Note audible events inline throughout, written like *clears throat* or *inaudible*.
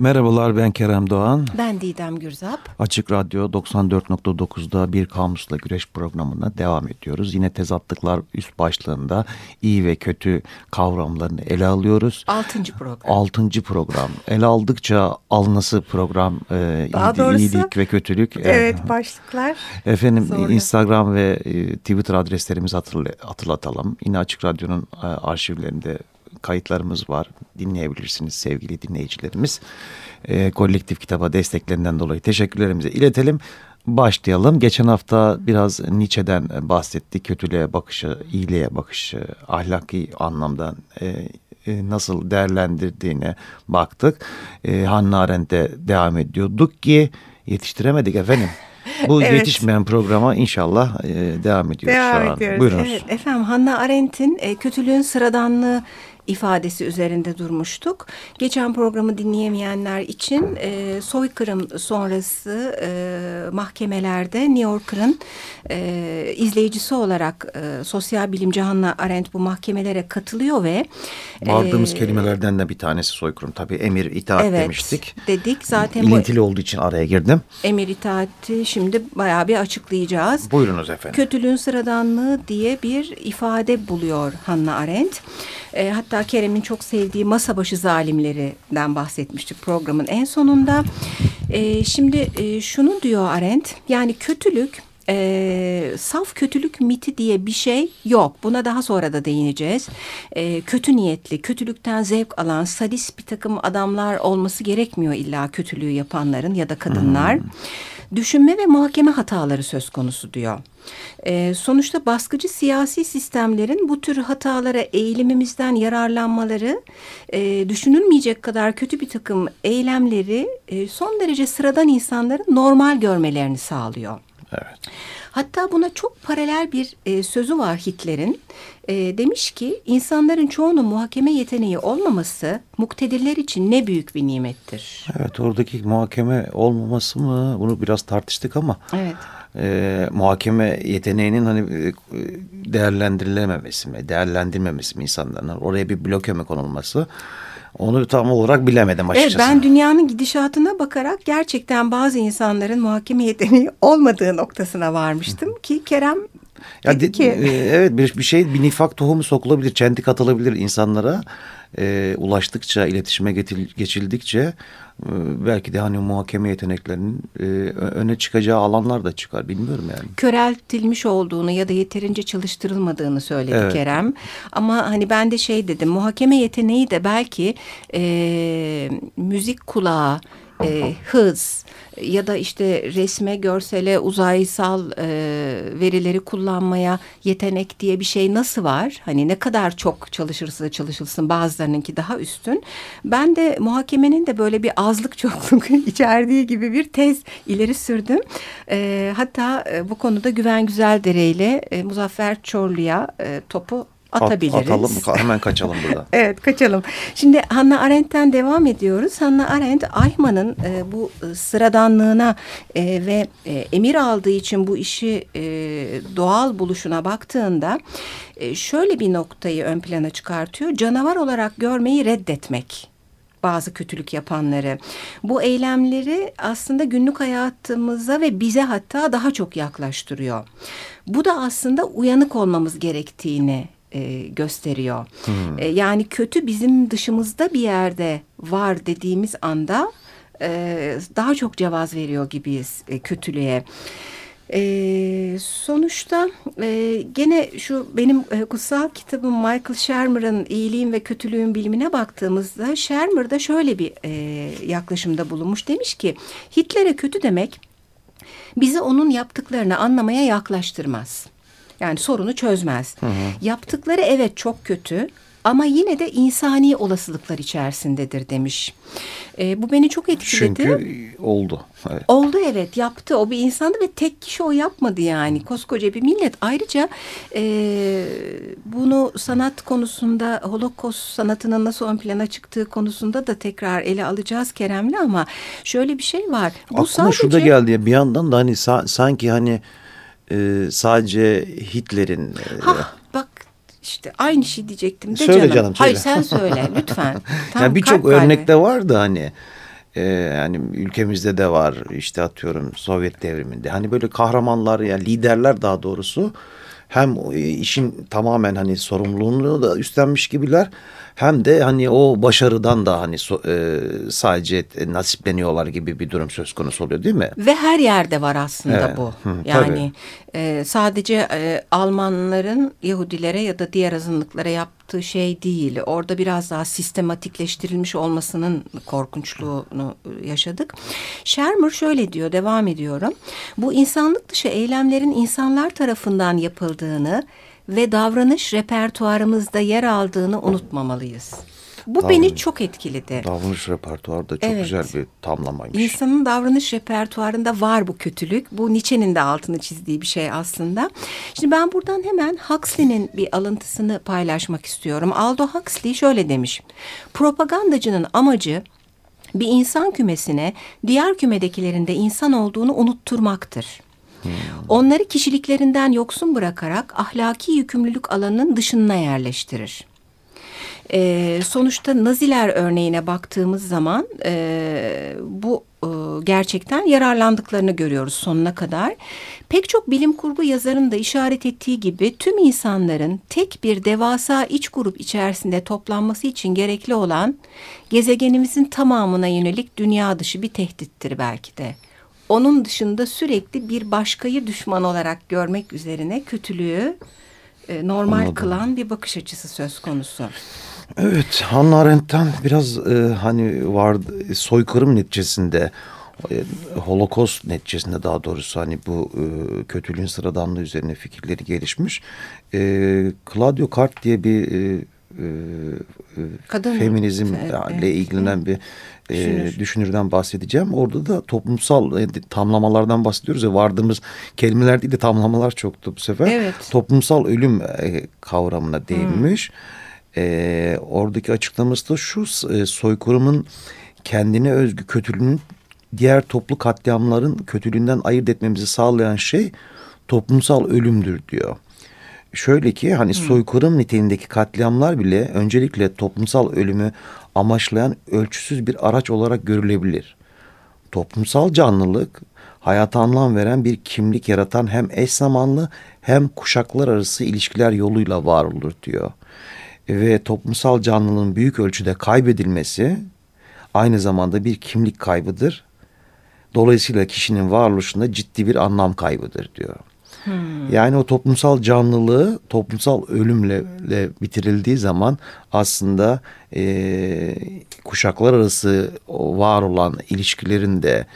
Merhabalar ben Kerem Doğan. Ben Didem Gürzap. Açık Radyo 94.9'da bir kamusla güreş programına devam ediyoruz. Yine tezatlıklar üst başlığında iyi ve kötü kavramlarını ele alıyoruz. Altıncı program. Altıncı program. Ele aldıkça alnası program e, Daha doğrusu, iyilik ve kötülük. Evet başlıklar. Efendim Sonra. Instagram ve e, Twitter adreslerimizi hatırlatalım. Yine Açık Radyo'nun e, arşivlerinde kayıtlarımız var. Dinleyebilirsiniz sevgili dinleyicilerimiz. E, kolektif kitaba desteklerinden dolayı teşekkürlerimizi iletelim. Başlayalım. Geçen hafta biraz Nietzsche'den bahsettik. Kötülüğe bakışı, iyiliğe bakışı, ahlaki anlamda e, e, nasıl değerlendirdiğine baktık. E, Hannah Arendt'e devam ediyorduk ki yetiştiremedik efendim. Bu *laughs* evet. yetişmeyen programa inşallah e, devam ediyoruz devam şu an. Ediyoruz. Buyurunuz. Evet, efendim Hannah Arendt'in e, kötülüğün sıradanlığı ifadesi üzerinde durmuştuk. Geçen programı dinleyemeyenler için e, soykırım sonrası e, mahkemelerde New Yorker'ın e, izleyicisi olarak e, sosyal bilimci Hannah Arendt bu mahkemelere katılıyor ve Vardığımız e, kelimelerden de bir tanesi soykırım. Tabii emir itaat evet, demiştik. dedik. Zaten İlintili bu, olduğu için araya girdim. Emir itaati şimdi bayağı bir açıklayacağız. Buyurunuz efendim. Kötülüğün sıradanlığı diye bir ifade buluyor Hannah Arendt. E, hatta Kerem'in çok sevdiği masa başı zalimlerinden bahsetmiştik programın en sonunda. E, şimdi e, şunu diyor Arendt, yani kötülük e, saf kötülük miti diye bir şey yok. Buna daha sonra da değineceğiz. E, kötü niyetli, kötülükten zevk alan sadist bir takım adamlar olması gerekmiyor illa kötülüğü yapanların ya da kadınlar. Hmm. Düşünme ve muhakeme hataları söz konusu diyor. E, sonuçta baskıcı siyasi sistemlerin bu tür hatalara eğilimimizden yararlanmaları e, düşünülmeyecek kadar kötü bir takım eylemleri e, son derece sıradan insanların normal görmelerini sağlıyor. Evet. Hatta buna çok paralel bir e, sözü var Hitler'in. E, demiş ki insanların çoğunun muhakeme yeteneği olmaması muktedirler için ne büyük bir nimettir. Evet oradaki muhakeme olmaması mı bunu biraz tartıştık ama. Evet. E, muhakeme yeteneğinin hani e, değerlendirilememesi mi, değerlendirmemesi mi insanların oraya bir bloke mi konulması onu tam olarak bilemedim açıkçası. Evet ben dünyanın gidişatına bakarak gerçekten bazı insanların muhakeme yeteneği *laughs* olmadığı noktasına varmıştım ki Kerem ya de, ki... E, evet bir, bir şey bir nifak tohumu sokulabilir, çentik atılabilir insanlara. E, ulaştıkça, iletişime geçildikçe belki de hani muhakeme yeteneklerinin e, öne çıkacağı alanlar da çıkar. Bilmiyorum yani. Köreltilmiş olduğunu ya da yeterince çalıştırılmadığını söyledi evet. Kerem. Ama hani ben de şey dedim muhakeme yeteneği de belki e, müzik kulağı, e, hız ya da işte resme, görsele, uzaysal e, verileri kullanmaya yetenek diye bir şey nasıl var? Hani ne kadar çok çalışırsa çalışılsın bazılarınınki daha üstün. Ben de muhakemenin de böyle bir azlık çokluk *laughs* içerdiği gibi bir tez ileri sürdüm. E, hatta e, bu konuda Güven Güzeldere ile e, Muzaffer Çorlu'ya e, topu atabiliriz. At, atalım *laughs* hemen kaçalım burada. *laughs* evet kaçalım. Şimdi Hannah Arendt'ten devam ediyoruz. Hannah Arendt Ayman'ın e, bu e, sıradanlığına e, ve e, emir aldığı için bu işi e, doğal buluşuna baktığında e, şöyle bir noktayı ön plana çıkartıyor. Canavar olarak görmeyi reddetmek bazı kötülük yapanları. Bu eylemleri aslında günlük hayatımıza ve bize hatta daha çok yaklaştırıyor. Bu da aslında uyanık olmamız gerektiğini e, gösteriyor. Hmm. E, yani kötü bizim dışımızda bir yerde var dediğimiz anda e, daha çok cevaz veriyor gibiyiz e, kötülüğe. E, sonuçta e, gene şu benim e, kutsal kitabım Michael Shermer'ın iyiliğin ve kötülüğün bilimine baktığımızda Shermer da şöyle bir e, yaklaşımda bulunmuş. Demiş ki Hitler'e kötü demek bizi onun yaptıklarını anlamaya yaklaştırmaz. Yani sorunu çözmez. Hı hı. Yaptıkları evet çok kötü ama yine de insani olasılıklar içerisindedir demiş. E, bu beni çok etkiledi. Çünkü oldu. Evet. Oldu evet yaptı. O bir insandı ve tek kişi o yapmadı yani. Koskoca bir millet. Ayrıca e, bunu sanat konusunda Holocaust sanatının nasıl ön plana çıktığı konusunda da tekrar ele alacağız Kerem'le ama şöyle bir şey var. Bu Aklıma sadece... şurada geldi ya bir yandan da hani sa sanki hani e, sadece Hitler'in... E, işte aynı şey diyecektim de söyle canım. canım söyle. Hayır sen söyle *laughs* lütfen. yani birçok örnekte vardı hani e, yani ülkemizde de var işte atıyorum Sovyet devriminde hani böyle kahramanlar yani liderler daha doğrusu hem işin tamamen hani sorumluluğunu da üstlenmiş gibiler hem de hani o başarıdan da hani so, e, sadece nasipleniyorlar gibi bir durum söz konusu oluyor değil mi? Ve her yerde var aslında evet. bu. Hı, yani e, sadece e, Almanların Yahudilere ya da diğer azınlıklara yaptığı şey değil. Orada biraz daha sistematikleştirilmiş olmasının korkunçluğunu yaşadık. Shermer şöyle diyor, devam ediyorum. Bu insanlık dışı eylemlerin insanlar tarafından yapıldığını ve davranış repertuarımızda yer aldığını unutmamalıyız. Bu davranış, beni çok etkiledi. Davranış repertuarı da çok evet. güzel bir tamlamaymış. İnsanın davranış repertuarında var bu kötülük. Bu Nietzsche'nin de altını çizdiği bir şey aslında. Şimdi ben buradan hemen Huxley'nin bir alıntısını paylaşmak istiyorum. Aldo Huxley şöyle demiş. Propagandacının amacı bir insan kümesine diğer kümedekilerin de insan olduğunu unutturmaktır. Hmm. Onları kişiliklerinden yoksun bırakarak ahlaki yükümlülük alanının dışına yerleştirir. E, sonuçta Naziler örneğine baktığımız zaman e, bu e, gerçekten yararlandıklarını görüyoruz sonuna kadar. Pek çok bilim kurgu yazarın da işaret ettiği gibi tüm insanların tek bir devasa iç grup içerisinde toplanması için gerekli olan gezegenimizin tamamına yönelik dünya dışı bir tehdittir belki de onun dışında sürekli bir başkayı düşman olarak görmek üzerine kötülüğü e, normal Anladım. kılan bir bakış açısı söz konusu. Evet Hannah Arendt'ten biraz e, hani vardı soykırım neticesinde e, Holocaust neticesinde daha doğrusu hani bu e, kötülüğün sıradanlığı üzerine fikirleri gelişmiş. E, Claudio Cart diye bir e, Kadın feminizmle evet. ilgilenen bir e, Düşünür. düşünürden bahsedeceğim. Orada da toplumsal e, tamlamalardan bahsediyoruz ya vardığımız kelimeler değil de tamlamalar çoktu bu sefer. Evet. Toplumsal ölüm e, kavramına değinmiş. Hmm. E, oradaki açıklaması da şu e, soykırımın kendine özgü kötülüğünün diğer toplu katliamların kötülüğünden ayırt etmemizi sağlayan şey toplumsal ölümdür diyor. Şöyle ki hani hmm. soykırım niteliğindeki katliamlar bile öncelikle toplumsal ölümü amaçlayan ölçüsüz bir araç olarak görülebilir. Toplumsal canlılık hayata anlam veren bir kimlik yaratan hem eş zamanlı hem kuşaklar arası ilişkiler yoluyla var olur diyor. Ve toplumsal canlılığın büyük ölçüde kaybedilmesi aynı zamanda bir kimlik kaybıdır. Dolayısıyla kişinin varoluşunda ciddi bir anlam kaybıdır diyor. Hmm. Yani o toplumsal canlılığı toplumsal ölümle bitirildiği zaman aslında e, kuşaklar arası var olan ilişkilerin de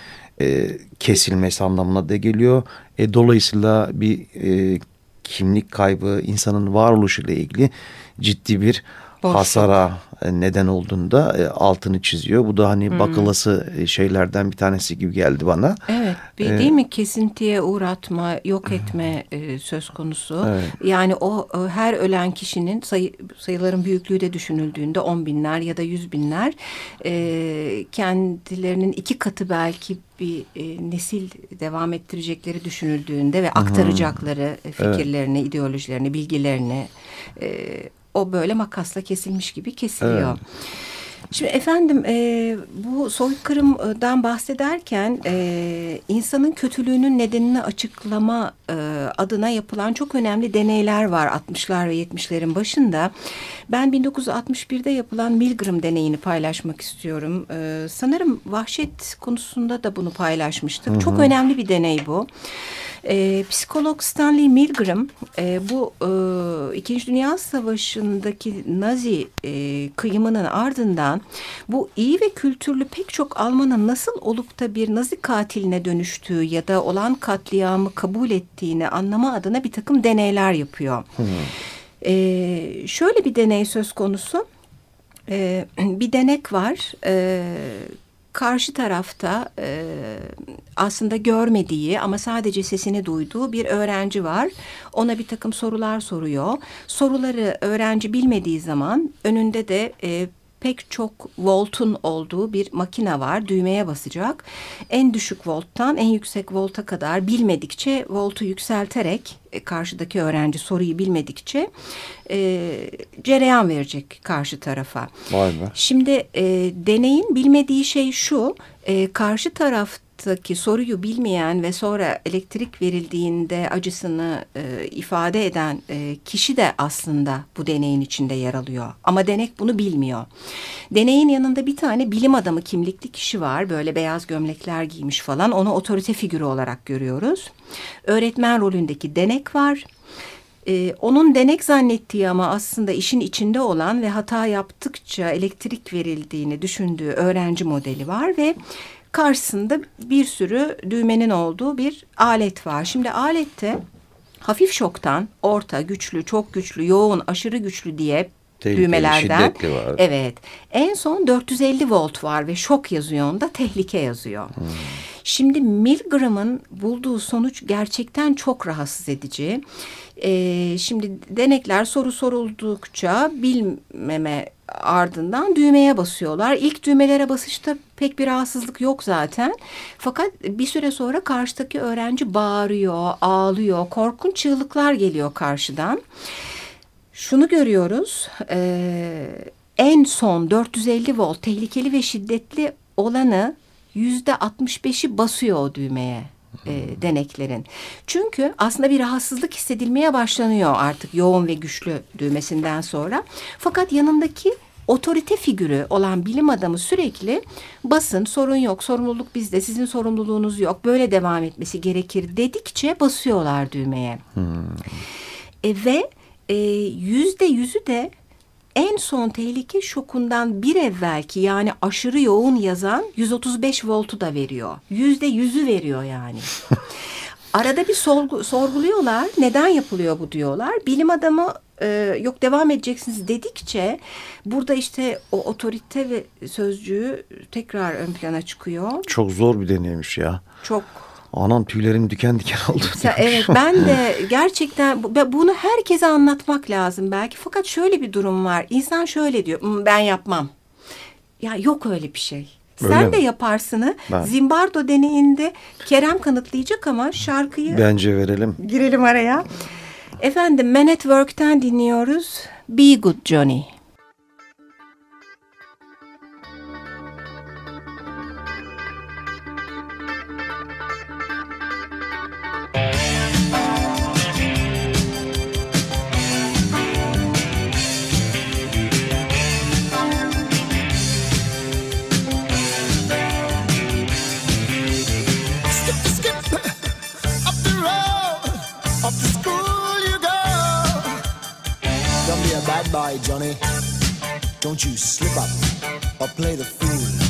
e, kesilmesi anlamına da geliyor. E, dolayısıyla bir e, kimlik kaybı insanın varoluşuyla ilgili ciddi bir Boşluk. hasara e, neden olduğunda e, altını çiziyor. Bu da hani hmm. bakılası e, şeylerden bir tanesi gibi geldi bana. Evet bir, ee, değil mi kesintiye uğratma yok etme e, söz konusu. Evet. Yani o her ölen kişinin sayı, sayıların büyüklüğü de düşünüldüğünde on binler ya da yüz binler e, kendilerinin iki katı belki bir e, nesil devam ettirecekleri düşünüldüğünde ve aktaracakları hmm. fikirlerini, evet. ideolojilerini, bilgilerini e, o böyle makasla kesilmiş gibi kesiliyor. Evet. Şimdi efendim e, bu soykırımdan bahsederken e, insanın kötülüğünün nedenini açıklama e, adına yapılan çok önemli deneyler var 60'lar ve 70'lerin başında. Ben 1961'de yapılan Milgram deneyini paylaşmak istiyorum. E, sanırım vahşet konusunda da bunu paylaşmıştık. Hı hı. Çok önemli bir deney bu. E, psikolog Stanley Milgram e, bu e, İkinci Dünya Savaşı'ndaki Nazi e, kıyımının ardından bu iyi ve kültürlü pek çok Alman'ın nasıl olup da bir Nazi katiline dönüştüğü ya da olan katliamı kabul ettiğini anlama adına bir takım deneyler yapıyor. Hmm. E, şöyle bir deney söz konusu. E, *clears throat* bir denek var. E, karşı tarafta e, aslında görmediği ama sadece sesini duyduğu bir öğrenci var. Ona bir takım sorular soruyor. Soruları öğrenci bilmediği zaman önünde de e, pek çok voltun olduğu bir makine var. Düğmeye basacak. En düşük volttan en yüksek volta kadar bilmedikçe voltu yükselterek e, karşıdaki öğrenci soruyu bilmedikçe e, cereyan verecek karşı tarafa. Vay be. Şimdi e, deneyin bilmediği şey şu e, karşı taraf hayattaki soruyu bilmeyen ve sonra elektrik verildiğinde acısını e, ifade eden e, kişi de aslında bu deneyin içinde yer alıyor. Ama denek bunu bilmiyor. Deneyin yanında bir tane bilim adamı kimlikli kişi var. Böyle beyaz gömlekler giymiş falan. Onu otorite figürü olarak görüyoruz. Öğretmen rolündeki denek var. Ee, onun denek zannettiği ama aslında işin içinde olan ve hata yaptıkça elektrik verildiğini düşündüğü öğrenci modeli var ve karşısında bir sürü düğmenin olduğu bir alet var. Şimdi alette hafif şoktan orta, güçlü, çok güçlü, yoğun, aşırı güçlü diye Tehlikeli, düğmelerden. var. Evet. En son 450 volt var ve şok yazıyor onda tehlike yazıyor. Hmm. Şimdi Milgram'ın bulduğu sonuç gerçekten çok rahatsız edici. Ee, şimdi denekler soru soruldukça bilmeme ardından düğmeye basıyorlar. İlk düğmelere basışta pek bir rahatsızlık yok zaten. Fakat bir süre sonra karşıdaki öğrenci bağırıyor, ağlıyor, korkunç çığlıklar geliyor karşıdan. Şunu görüyoruz, e, en son 450 volt tehlikeli ve şiddetli olanı yüzde 65'i basıyor o düğmeye e, deneklerin. Çünkü aslında bir rahatsızlık hissedilmeye başlanıyor artık yoğun ve güçlü düğmesinden sonra. Fakat yanındaki otorite figürü olan bilim adamı sürekli basın sorun yok sorumluluk bizde sizin sorumluluğunuz yok böyle devam etmesi gerekir dedikçe basıyorlar düğmeye. Hmm. E, ve e, yüzde yüzü de en son tehlike şokundan bir evvelki yani aşırı yoğun yazan 135 voltu da veriyor. Yüzde yüzü veriyor yani. *laughs* Arada bir sorgu, sorguluyorlar. Neden yapılıyor bu diyorlar. Bilim adamı e, yok devam edeceksiniz dedikçe burada işte o otorite ve sözcüğü tekrar ön plana çıkıyor. Çok zor bir deneymiş ya. Çok Anam tüylerim diken diken *laughs* oldu. Mesela, evet ben de gerçekten bunu herkese anlatmak lazım belki. Fakat şöyle bir durum var. İnsan şöyle diyor hmm, ben yapmam. Ya yok öyle bir şey. Öyle Sen mi? de yaparsını. Ben. Zimbardo deneyinde Kerem kanıtlayacak ama şarkıyı... Bence verelim. Girelim araya. Efendim Men at Work'ten dinliyoruz. Be Good. Johnny. Don't you slip up or play the fool.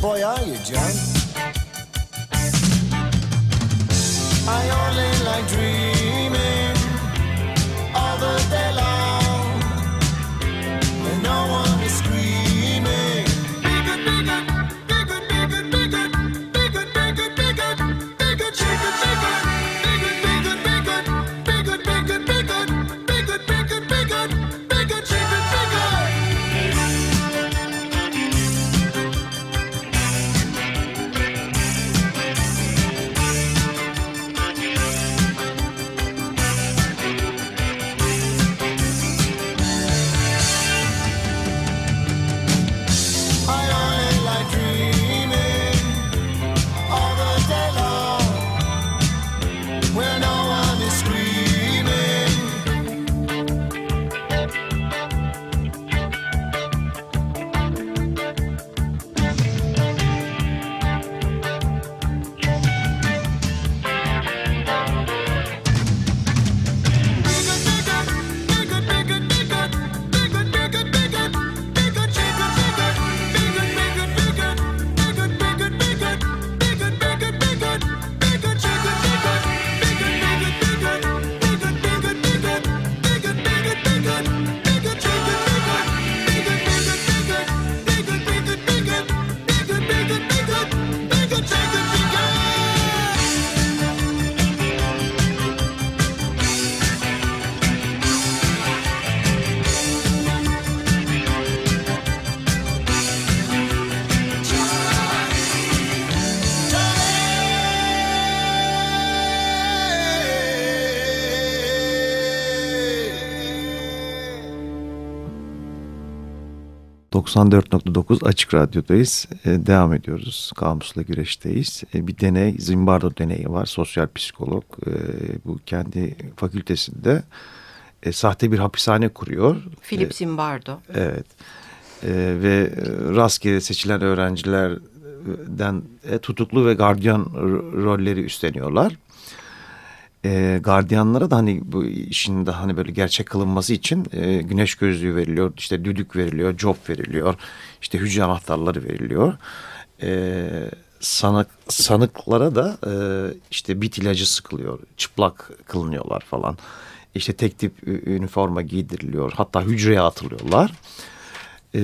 Boy are you, John? 94.9 Açık Radyo'dayız. E, devam ediyoruz. Kamusla güreşteyiz. E, bir deney, Zimbardo deneyi var. Sosyal psikolog. E, bu kendi fakültesinde e, sahte bir hapishane kuruyor. Philip e, Zimbardo. Evet. E, ve rastgele seçilen öğrencilerden e, tutuklu ve gardiyan rolleri üstleniyorlar e, gardiyanlara da hani bu işin de hani böyle gerçek kılınması için e, güneş gözlüğü veriliyor, işte düdük veriliyor, job veriliyor, işte hücre anahtarları veriliyor. E, sanık, sanıklara da e, işte bit ilacı sıkılıyor, çıplak kılınıyorlar falan. İşte tek tip üniforma giydiriliyor, hatta hücreye atılıyorlar. E,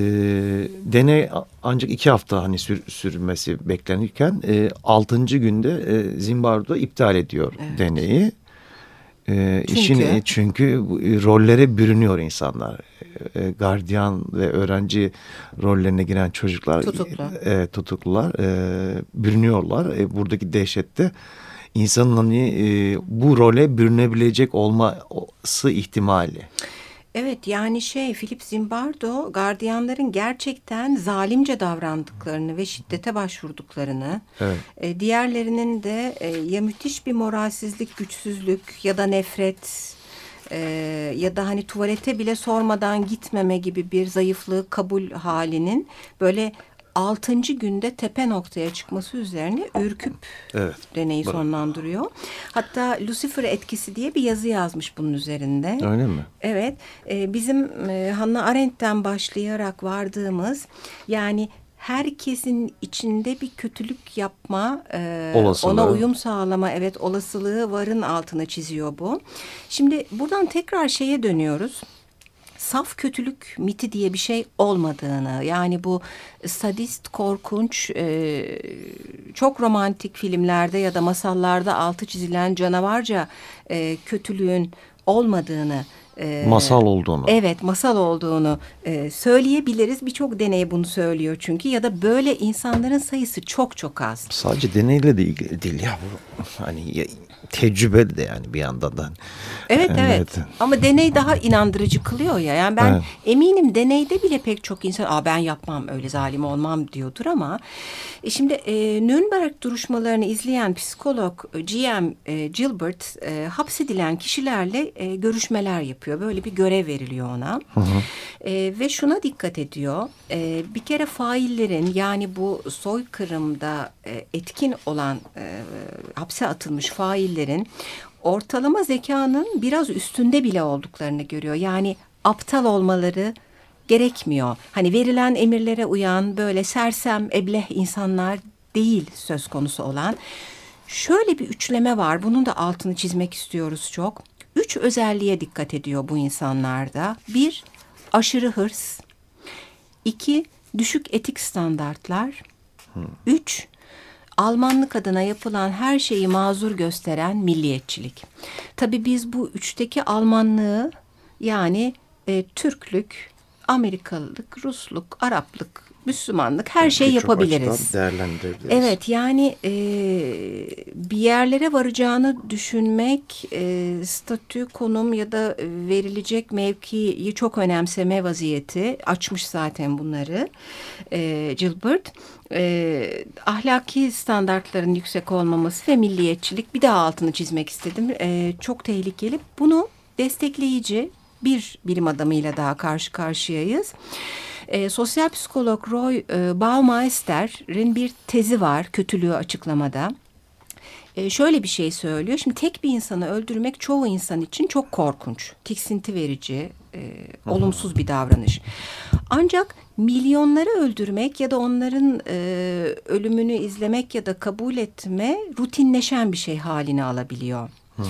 deney ancak iki hafta hani sür, sürmesi beklenirken e, altıncı günde e, Zimbardo iptal ediyor evet. deneyi. E, çünkü? Işin, çünkü e, rollere bürünüyor insanlar. E, gardiyan ve öğrenci rollerine giren çocuklar Tutuklu. e, tutuklular e, bürünüyorlar. E, buradaki dehşette insanın hani e, bu role bürünebilecek olması ihtimali. Evet yani şey Philip Zimbardo gardiyanların gerçekten zalimce davrandıklarını ve şiddete başvurduklarını evet. e, diğerlerinin de e, ya müthiş bir moralsizlik, güçsüzlük ya da nefret e, ya da hani tuvalete bile sormadan gitmeme gibi bir zayıflığı kabul halinin böyle altıncı günde tepe noktaya çıkması üzerine ürküp evet. deneyi Bak. sonlandırıyor. Hatta Lucifer etkisi diye bir yazı yazmış bunun üzerinde. Öyle mi? Evet. E, bizim e, Hannah Arendt'ten başlayarak vardığımız yani herkesin içinde bir kötülük yapma, e, ona uyum sağlama, evet olasılığı varın altına çiziyor bu. Şimdi buradan tekrar şeye dönüyoruz saf kötülük miti diye bir şey olmadığını yani bu sadist korkunç e, çok romantik filmlerde ya da masallarda altı çizilen canavarca e, kötülüğün olmadığını e, masal olduğunu. Evet masal olduğunu e, söyleyebiliriz. Birçok deney bunu söylüyor çünkü ya da böyle insanların sayısı çok çok az. Sadece deneyle de ilgili değil ya bu hani tecrübe de yani bir yandan da. Evet, evet evet ama deney daha inandırıcı kılıyor ya. Yani ben evet. eminim deneyde bile pek çok insan Aa, ben yapmam öyle zalim olmam diyordur ama e şimdi e, Nürnberg duruşmalarını izleyen psikolog e, GM e, Gilbert e, hapsedilen kişilerle e, görüşmeler yapıyor. Böyle bir görev veriliyor ona. Hı hı. E, ve şuna dikkat ediyor. E, bir kere faillerin yani bu soykırımda e, etkin olan e, hapse atılmış faillerin ortalama zekanın biraz üstünde bile olduklarını görüyor. Yani aptal olmaları gerekmiyor. Hani verilen emirlere uyan böyle sersem ebleh insanlar değil söz konusu olan. Şöyle bir üçleme var. Bunun da altını çizmek istiyoruz çok. Üç özelliğe dikkat ediyor bu insanlarda. Bir, aşırı hırs. İki, düşük etik standartlar. Üç, Almanlık adına yapılan her şeyi mazur gösteren milliyetçilik. Tabii biz bu üçteki Almanlığı yani e, Türklük, Amerikalılık, Rusluk, Araplık, Müslümanlık her yani şey yapabiliriz. Değerlendirebiliriz. Evet yani e, bir yerlere varacağını düşünmek e, statü, konum ya da verilecek mevkiyi çok önemseme vaziyeti açmış zaten bunları e, Gilbert. E, ahlaki standartların yüksek olmaması ve milliyetçilik bir daha altını çizmek istedim. E, çok tehlikeli. Bunu destekleyici bir bilim adamıyla daha karşı karşıyayız. E, sosyal psikolog Roy e, Baumeister'in bir tezi var kötülüğü açıklamada. E, şöyle bir şey söylüyor. Şimdi tek bir insanı öldürmek çoğu insan için çok korkunç, tiksinti verici, e, olumsuz bir davranış. Ancak milyonları öldürmek ya da onların e, ölümünü izlemek ya da kabul etme rutinleşen bir şey haline alabiliyor. Hmm.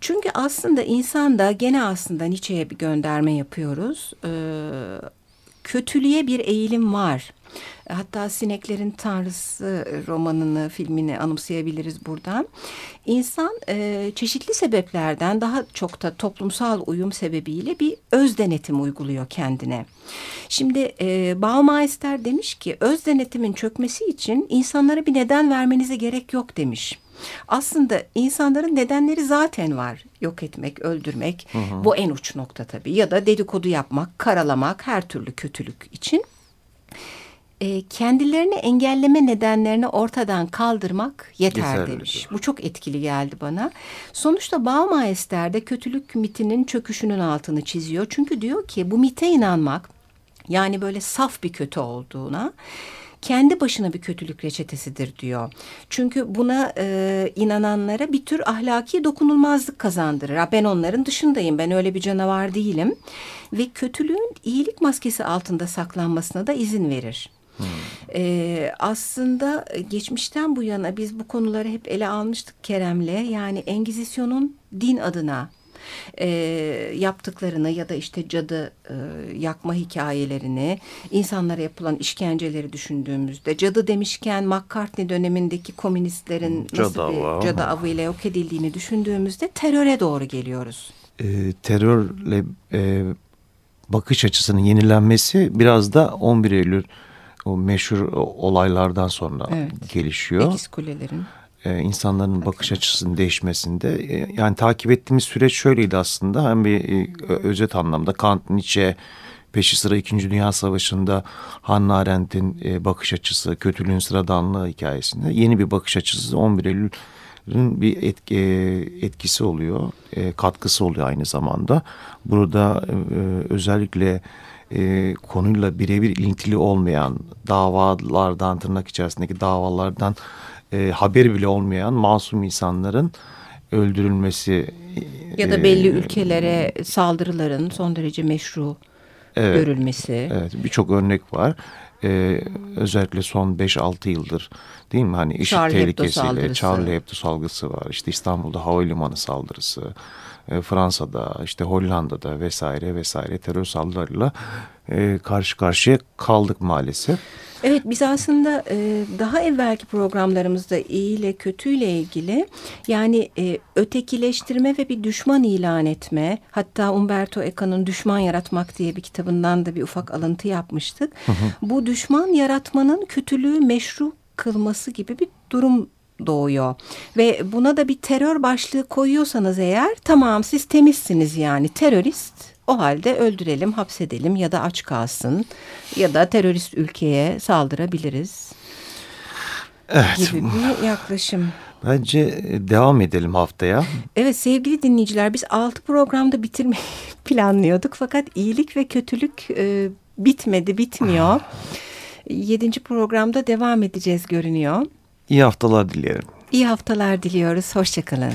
Çünkü aslında insanda gene aslında Nietzsche'ye bir gönderme yapıyoruz. Ee, kötülüğe bir eğilim var. Hatta Sineklerin Tanrısı romanını, filmini anımsayabiliriz buradan. İnsan e, çeşitli sebeplerden daha çok da toplumsal uyum sebebiyle bir öz denetim uyguluyor kendine. Şimdi e, Baumeister demiş ki öz denetimin çökmesi için insanlara bir neden vermenize gerek yok demiş. Aslında insanların nedenleri zaten var. Yok etmek, öldürmek. Hı hı. Bu en uç nokta tabii. Ya da dedikodu yapmak, karalamak her türlü kötülük için. e, kendilerini engelleme nedenlerini ortadan kaldırmak yeter Yeterli demiş. diyor. Bu çok etkili geldi bana. Sonuçta Baumeister de kötülük mitinin çöküşünün altını çiziyor. Çünkü diyor ki bu mite inanmak yani böyle saf bir kötü olduğuna kendi başına bir kötülük reçetesidir diyor. Çünkü buna e, inananlara bir tür ahlaki dokunulmazlık kazandırır. Ha, ben onların dışındayım, ben öyle bir canavar değilim. Ve kötülüğün iyilik maskesi altında saklanmasına da izin verir. Hmm. Ee, aslında geçmişten bu yana biz bu konuları hep ele almıştık Kerem'le. Yani Engizisyon'un din adına e, yaptıklarını ya da işte cadı e, yakma hikayelerini, insanlara yapılan işkenceleri düşündüğümüzde cadı demişken McCartney dönemindeki komünistlerin Cadı nasıl bir avı. cadı avıyla yok edildiğini düşündüğümüzde teröre doğru geliyoruz. E, terörle e, bakış açısının yenilenmesi biraz da 11 Eylül o meşhur olaylardan sonra Evet. gelişiyor. Ekiz kulelerin. Ee, insanların bakış açısının değişmesinde e, yani takip ettiğimiz süreç şöyleydi aslında hem bir e, özet anlamda Kant, Nietzsche peşi sıra 2. Dünya Savaşı'nda Hannah Arendt'in e, bakış açısı, kötülüğün sıradanlığı hikayesinde yeni bir bakış açısı 11 Eylül'ün bir etki, e, etkisi oluyor, e, katkısı oluyor aynı zamanda. Burada e, özellikle e, konuyla birebir ilintili olmayan davalardan tırnak içerisindeki davalardan e, haberi bile olmayan masum insanların öldürülmesi Ya da e, belli ülkelere saldırıların son derece meşru evet, görülmesi. Evet birçok örnek var. Ee, özellikle son 5-6 yıldır değil mi? Hani Hebdo tehlikesiyle. Charlie Hebdo salgısı var. İşte İstanbul'da havalimanı saldırısı, e, Fransa'da, işte Hollanda'da vesaire vesaire terör saldırılarıyla e, karşı karşıya kaldık maalesef. Evet biz aslında e, daha evvelki programlarımızda iyi ile kötüyle ilgili yani e, ötekileştirme ve bir düşman ilan etme hatta Umberto Eco'nun Düşman Yaratmak diye bir kitabından da bir ufak alıntı yapmıştık. Bu düşman yaratmanın kötülüğü meşru kılması gibi bir durum doğuyor. Ve buna da bir terör başlığı koyuyorsanız eğer tamam siz temizsiniz yani terörist o halde öldürelim, hapsedelim ya da aç kalsın ya da terörist ülkeye saldırabiliriz Evet. gibi bir yaklaşım. Bence e, devam edelim haftaya. Evet sevgili dinleyiciler biz altı programda bitirmeyi *laughs* planlıyorduk fakat iyilik ve kötülük e, bitmedi, bitmiyor. Yedinci programda devam edeceğiz görünüyor. İyi haftalar dilerim. İyi haftalar diliyoruz. Hoşçakalın.